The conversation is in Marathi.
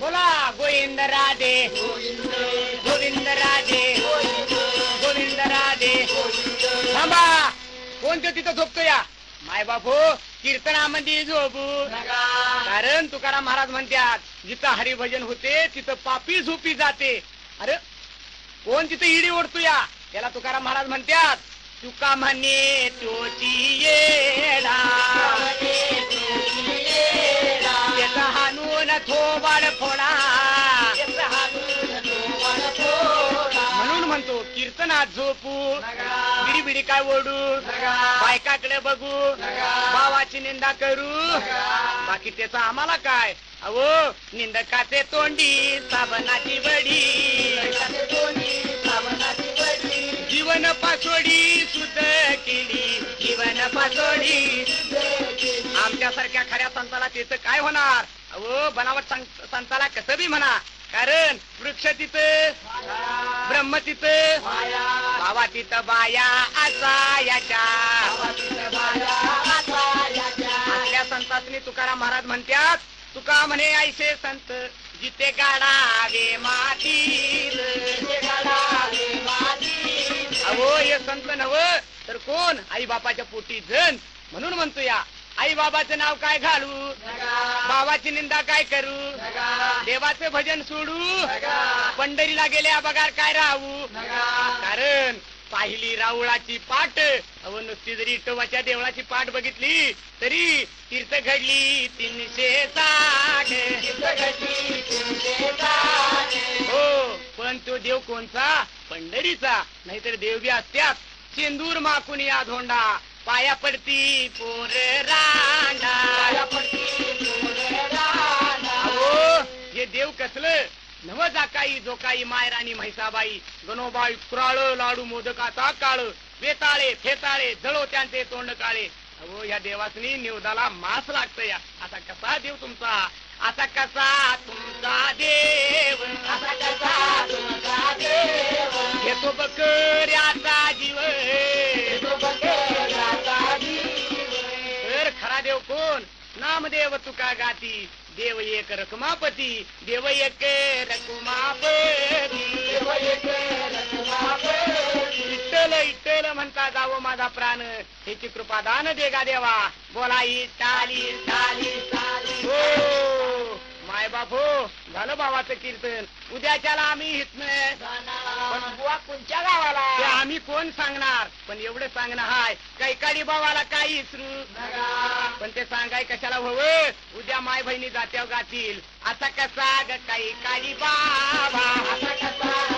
बोला गोविंद राधे. गोविंद राधे. गोविंद राधे. थांबा कोणतं तिथं झोपतो या? माय बापू कीर्तनामध्ये झोपू. कारण तुकाराम महाराज म्हणतात जिथं हरिभजन होते तिथं पापी झोपी जाते. अरे कोण तिथं इडी ओढतो या? त्याला तुकाराम महाराज म्हणतात तुका म्हणे तोची फोडा. म्हणून म्हणतो कीर्तनात झोपू. बिडी बिडी काय ओढू. बायकाकडे बघू. भावाची निंदा करू. बाकी त्याचा आम्हाला काय? अहो निंदकाचे तोंडी साबणाची वडी. जीवन पासोडी सुद्ध केली. जीवन पासोडी. आमच्यासारख्या खऱ्या संताला त्याचं काय होणार? अहो बनावट संताला कसं बी म्हणा. कारण वृक्ष तिथं ब्रह्म तिथं भावा तिथं बाया असा याच्या आपल्या संतासनी तुकाराम महाराज म्हणतात तुका म्हणे ऐसे संत जिथे गाडावे माती अहो हे संत नव तर कोण? आई बापाच्या पोटी जण म्हणून म्हणतो या. आई बाबाचं नाव काय घालू? बाबाची निंदा काय करू? देवाचं भजन सोडू? पंढरीला गेल्या बघार काय राहू? कारण पाहिली राऊळाची पाट. अव नुसती जरी इटोबाच्या देवळाची पाठ बघितली तरी तीर्थ घडली तीनशे साठ. हो पण तो देव कोणचा? पंढरीचा. नाहीतर देव बी असत्यात. सिंदूर माकुनी या धोंडा. पाया पडती पोर अहो हे देव कसलं? नव जाकाई जोकाई मायराणी म्हैसाबाई गणोबाई कुराळ लाडू मोदकाचा काळ वेताळे फेताळे जळो त्यांचे तोंड काळे. अहो या देवासनी निवदाला मास लागत या. असा कसा देव तुमचा? असा कसा तुमचा देव? असा कसा तुमचा देव? घेतो बकऱ्याचा नामदेव तुका गाती देव एक रकुमापती देव एक रकुमापती इट्टल इट्टल म्हणता जावं माझा प्राण ह्याची कृपा दान देगा देवा. बोला इटाली इटाली हो माय बाप हो झालं भावाचं कीर्तन. उद्याच्याला आम्ही हितन. पण बुवा कोणत्या गावाला आम्ही कोण सांगणार? पण एवढं सांगणं हाय काही काडी बाबाला काही इसरू पण ते सांगाय कशाला हवं? उद्या माय बहिणी जात्यावर गातील. असा कसा ग काही काळी बाबा